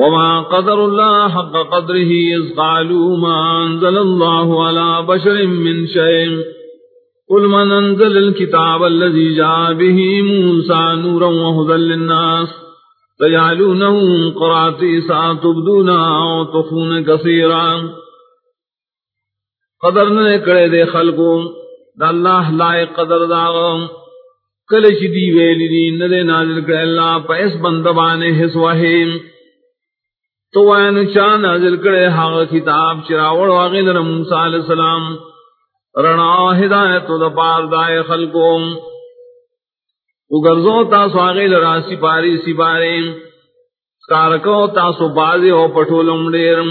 وما قدر الله حق قدره إذ قالوا ما أنزل الله على بشر من شيء قل من أنزل الكتاب الذي جاء به موسى نورا وهدى للناس تجعلونه قراتيسا تبدون أو تخفون كثيرا قدر نے کرے دے خلقوں دا اللہ لائق قدر داغم کلچ دی ویلی دی ندے نازل کرے اللہ پیس بندبانے حس وحیم تو وین چا نازل کرے حق کتاب چراوڑ واغی در موسیٰ علیہ السلام۔ رنا ہدایت دا پار دائے خلقوں اگرزو تاسو آغی لرا سپاری سپاری کارکو تاسو بازی ہو پٹھو لمڈیرم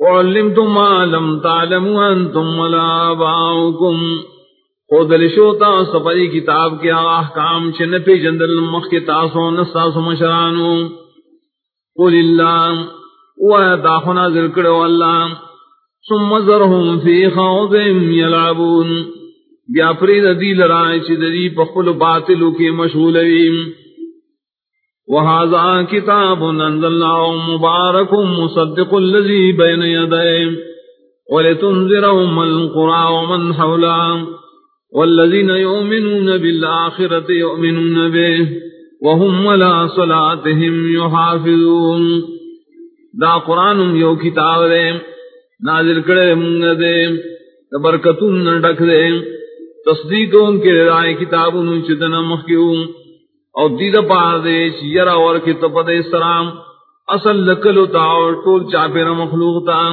وعلمتم ما لم تعلموا انتم ولا باؤکم خود لشو تاسو پری کتاب کے آغا احکام چن پی جندل مخ کے تاسو نستاسو مشرانو قل اللہ وعدا خنا ذکر اللہ ثم ذرهم في خوضهم يلعبون بیا فرید دیل رائے چی دی پخل باطلو کی مشغولیم وهذا كتاب انزلناه مبارك مصدق الذي بين يديه ولتنذر ام القرى ومن حولها. والذين يؤمنون بالآخرة يؤمنون به. وهم ولا صلاتهم يحافظون. دا قرآن یو کتاب دے، نازل کرے منگ دے برکتون نڈک دے۔ تصدیق ان کے رائے کتابوں چتنا مخیو اور دید پار دے چیرا اور کی تپد سلام۔ اصل لکلو تا اور ٹول چاپیرا مخلوق تا۔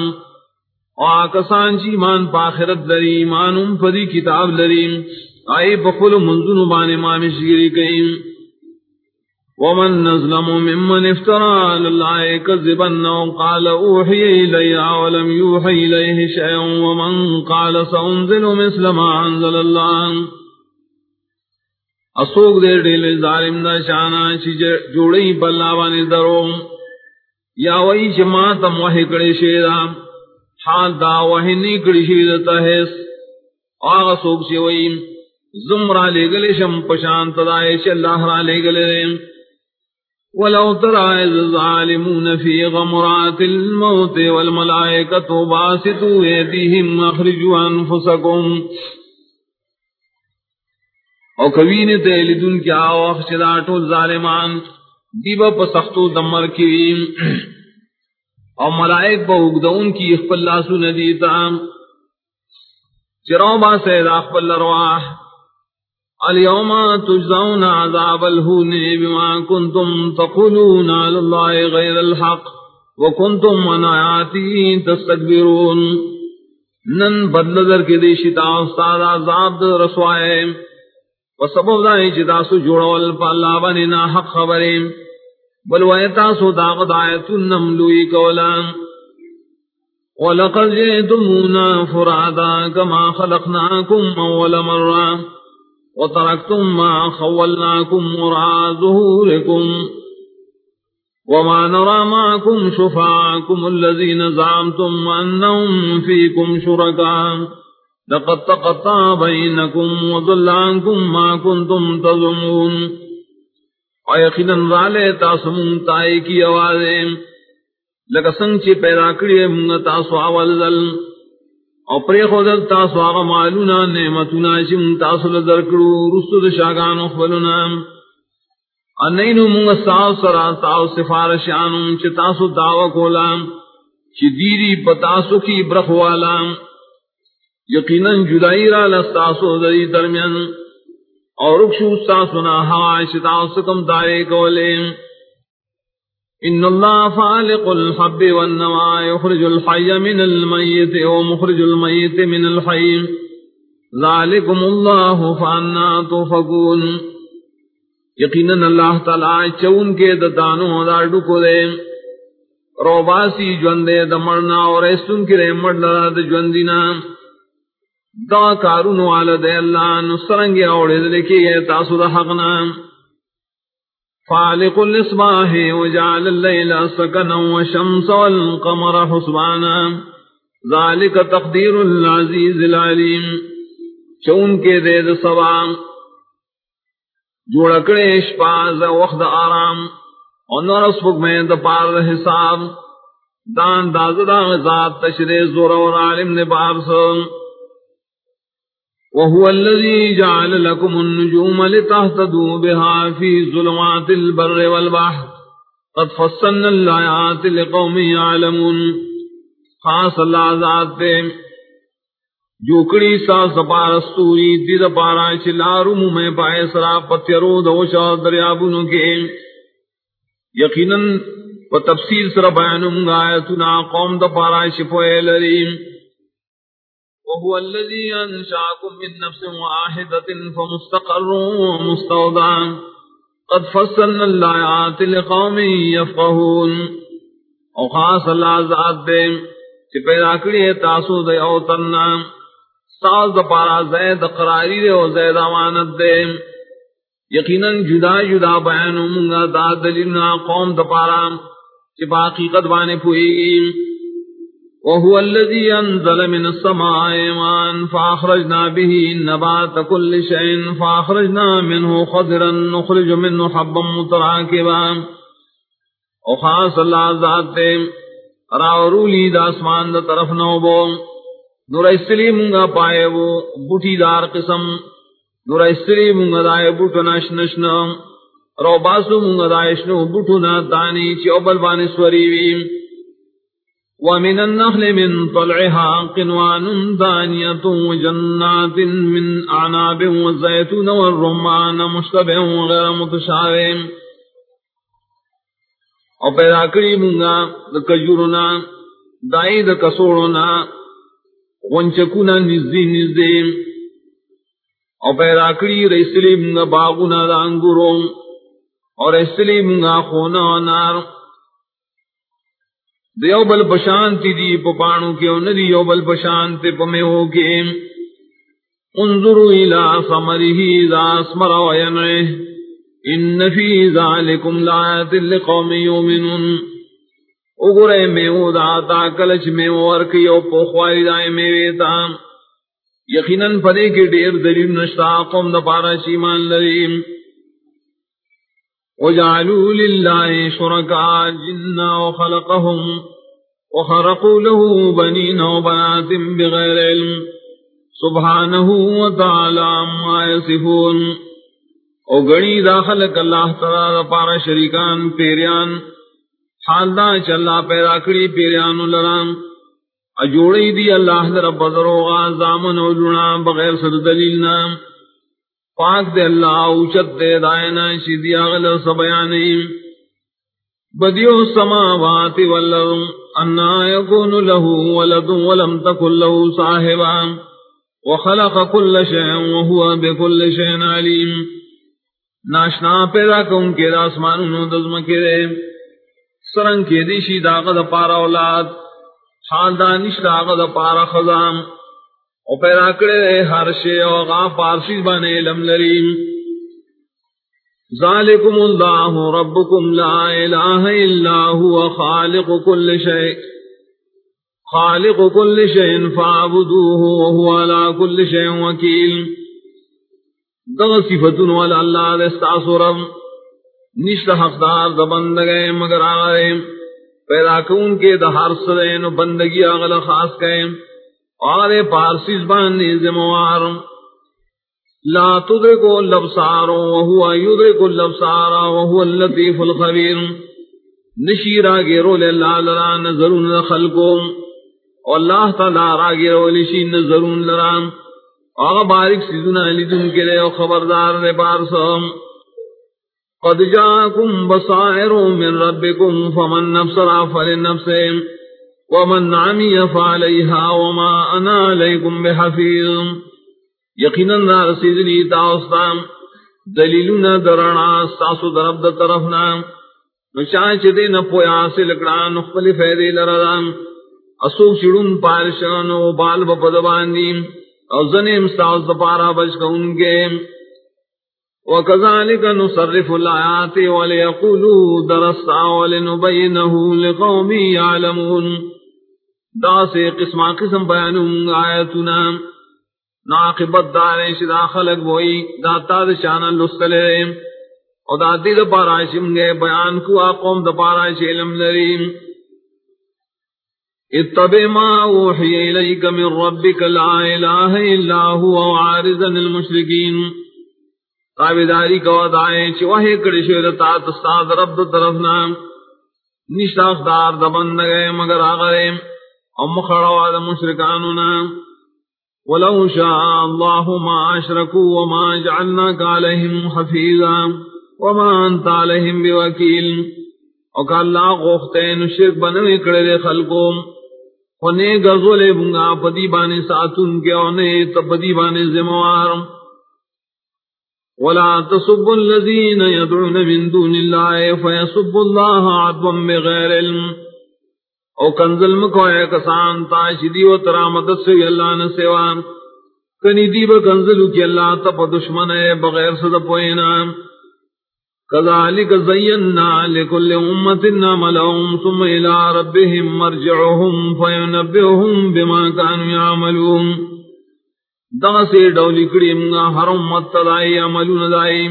اور آکسان چی مان پاخرت لری مان ام فدی کتاب لری۔ آئی بخل منزن بانے مامشگری کئیم۔ ومن نظلم ممن افترى على الله كذبا وقال اوحي الي ولم يوحي اليه شيء ومن قال سانزل مثل ما انزل الله اسوک دے ڈیل ظالم دا شانا چی جوڑی پلا بانی درو یا وہی چما تم وحی کڑی شیدا حال دا وحی نی کڑی شیدتا ہے آغا سوک چی وہی زمرا لے گلے شم پشانت دائے چی اللہ را لے گلے رہے ولو ترى الظالمون في غمرات الموت والملائكة باسطوا يديهم أخرجوا أنفسكم. او کوین تے لدن کیا وقت چدا ٹول ظالمان، دیبا پسختو دمر کیم او ملائک با اگدون کی اخفل اللہ سو ندیتا۔ چراو با سید اخفل رواح اليوم تجزون عذاب الهون بما كنتم تقولون على الله غير الحق وكنتم من آياته تستكبرون. نن بدل در کے دی شتا استاد عذاب رسوائے. و سبب دائی چتا سو جوڑول پا اللہ بنینا حق خبریں. بل ویتا سو داغ دایت نملوی کولان ولقد جئتمونا فرادا كما خلقناكم أول مرة وتركتم ما خولناكم وراء ظهوركم وما نرى معكم شفاعكم الذين زعمتم أنهم فيكم شركاء لقد تقطع بينكم وضل عنكم ما كنتم تظنون ويقنا رالے تاسمون تائی کی آوازیں لکا چی پیدا کریے منگا تاسو آوال ذل او پری خودت تاسو آغا معلونا نعمتنا چم تاسو لدرکڑو رسو دا شاگانو خبلونا انینو مونگا ساو سرا تاو سفارشانو چی تاسو دعوی کولا چی دیری پتاسو کی برخوالا یقینا جدائی را لستاسو دری درمیان. اور رکشو استاسونا ہوا چی تاسو کم دائے کولیم ان الله فالق الحب والنوى، يخرج الحي من الميت ومخرج الميت من الحي. ذلكم الله فانا تفكون یقینا اللہ تعالی چون کے دتانو دا ڈکو دے. روباسی جوندے دمرنا اور ایسن کے مڑنا د جوندینا. دا کارونو علی دے اللہ نسرنگے اوڑے دے کہ تاسو دا حقنا. فالق الإصباح وجعل الليل سكنا والشمس والقمر حسبانا. ذلك تقدير العزيز العليم. چون کے دید سبا جوڑا کرے شپاز وقت آرام. اور نورس فک میں دپار حساب. دان دازدہ ذات تشریح زور اور عالم نے باب سن. وهو الذي جعل لكم النجوم لتهتدوا بها في ظلمات البر والبحر. قد فصلنا الآيات لقوم يعلمون. خاص اللہ ذات تے جوکڑی سا سپار استوری دید پارا چلارو میں پائے سرا پتیرو دوشا دریابونو کے. یقیناً و تفصیل سر بیانم آیتنا قوم دا پارا شفوئے لریم. وهو الذي أنشأكم من نفس واحدة فمستقر ومستودع قد فصلنا الآيات لقوم يفقهون. او خاص اللہ ذات دے، چی پیدا کریے تاسو دے او تننا ساز دا پارا زید قراری دے او زید امانت دے. یقیناً جدا جدا بیان منگا دا دلیلنا قوم دپارا چی باقی قد بانے پوئی گی وهو الذي أنزل من السماء إيمان فأخرجنا به نبات كل شيء فأخرجنا منه خضرا نخرج منه حبا متراكبا وخاص الله ذات راورولی دا اسمان دا طرف نو بو نور اسلی منگا پائے وہ بوٹی دار قسم نور استری مونږ دای بوټو نش نشنا رو باسو مونږ دای شنو بوټو نا دانی چې او بل باندې سوري وی ومن النخل من طلعها قنوان دانية وجنات من أعناب والزيتون والرمان مشتبه وغير متشابه. او پیدا کری مونگا د کجورنا دای د کسوڑنا غنچکونا نزدی نزدی. او پیدا کری رسلی منگا باغونا دا انگورو. اور رسلی منگا خونا نار. دیو بل پشانتی دی پپانو کے ندی یو بل پشانتی پمیو کے۔ انظروا الى ثمره اذا اسمر وينعه ان في ذلكم لآيات لقوم يؤمنون اگرے میو داتا کلچ میو ورکی او پوخوائی دائے میویتا یقیناً پدے کے ڈیر دلیل نشتا، قوم دا پارا شیمان لریم۔ وجعلوا لله شركاء جنا وخلقهم وخرقوا له بنين وبنات بغير علم سبحانه وتعالى ما يصفون. او گڑی داخل اللہ تعالی پارا شریکان پیریان، حال دا چلا پیدا کری پیریان لرام اجوڑی دی اللہ در بدروغا زامن و جنا بغیر صد دلیل نام. پاک دے اللہ اوچت دے دائنا شیدی اغل سبیانی. بدیو السماوات واللرم انا یکون له ولد ولم تکن له صاحبا. وخلق كل شيء وهو بكل شيء عليم ناشنا پیدا کون کے آسمان دزم کے دے. سرنگ کے دیشی داغ پارا اولاد. حال دانش داغ دا پارا خزام او پیدا کرے ہر شے او غا پارسی بنے علم لریم. ذالکم اللہ ربکم لا الہ الا هو خالق کل شے خالق کل شے فعبدوه وهو على كل شيء وكيل دغ صفتن والا اللہ دستاسو رب. نشت حقدار دبندگے مگر آئے پیدا کون کے دہار سرین بندگی اغل خاص کئے. اور پارسی زبان ذموار۔ لا تدرکو اللبسار وهو يدرکو اللبسار وهو اللطیف الخبیر۔ نشیرا گیرو للہ لرا، نظرون خلقوں اللہ تعالی را گیرو لشی نظرون لرا۔ آغا بارک سیدنا لدن کے لیے خبردار دے پارسم قد جاءكم بصائر من ربكم فمن نفسر فلنفسه ومن عمي فعليها وما أنا عليكم بحفيظ. یقینا را رسیدنی تاستام دلیلنا درنا استاسو درب در طرفنا. نشان چه دے نپویا سے لکڑا نخبل فیدے لردان اسو چڑن پارشان و بال بپدباندیم او زنیم استاس دپارا بچکا ان کے وكذلك نصرف الآيات وليقولوا درستا ولنبينه لقوم يعلمون دا سے قسم قسم بیانوں آیتنا۔ ناقبت دارے شدا خلق وئی داتا دشانا لسلے او داتی دا پاراشم گے بیان کو قوم دا پارا علم لریم اتبع ما اوحی الیک من ربک لا الہ الا هو عارضا المشرکین۔ تابداری کو دائیں چی وحی کڑی شیر تا تستاد رب دا طرفنا نشتاق دار دا بند گئے مگر آغرے او مخڑوا دا مشرکانونا. ولو شاء الله ما اشركوا وما جعلناك عليهم حفيظا وما انت عليهم بوكيل او کہ اللہ غوختین شرک بنوے کڑے دے ونے گزولے بنگا پدی بانے ساتون کے اونے تپدی بانے زموار. ولا تصب الذين يدعون من دون الله فيصب الله عدوا بغير علم. او کنزل مکو اے کسان تاشدی و ترامت سے اللہ نے سوا کنی دی کنزلو کی اللہ تپ دشمن ہے، بغیر صد پوئینا كذلك زينا لكل أمة عملهم ثم إلى ربهم مرجعهم فينبئهم بما كانوا يعملون دغسي دولي كريم هر أمت تدعي عملون دعي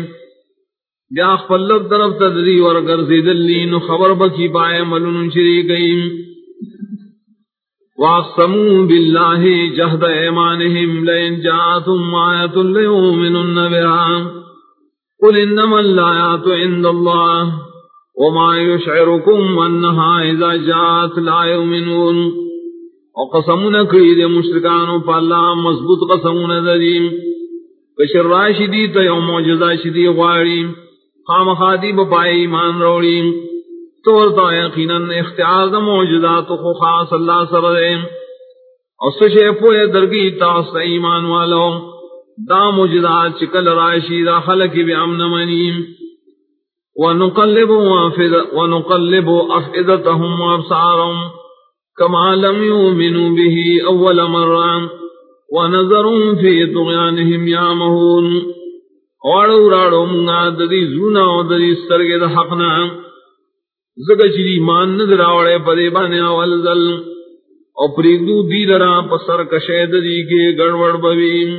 بیا خپل طرف تدری ورگر زیدلین خبر بکی پائے ملون شریکیم واقسموا بالله جهد ايمانهم لئن جاءتهم آية ليؤمنن بها. قل انما الآيات عند الله وما يشعركم انها اذا جاءت لا يؤمنون. وقسمنا كيد مشركان فالله مضبوط قسمنا ذريم بشر راشدی تا یوم معجزہ شدی غاری خام خادی بپائی ایمان روڑی تورتا یقینا اختیار دا معجزات خو خاص اللہ سر دے۔ اور سشے پوئے درگی تاس ایمان والوں دا مجدات چکل راشی دا خلق بی امن منیم ونقلب ونقلب افئدتهم وابصارهم كما لم يؤمنوا به اول مرة ونظرهم في طغيانهم يعمهون۔ وارو راڑو منگا ددی زونا و ددی سترگ دا حقنا۔ زگا چلی مان نظر آوڑے، پدے بانے آوال ذل او پریدو دی درا پسر کشید دی کے گڑوڑ بویم.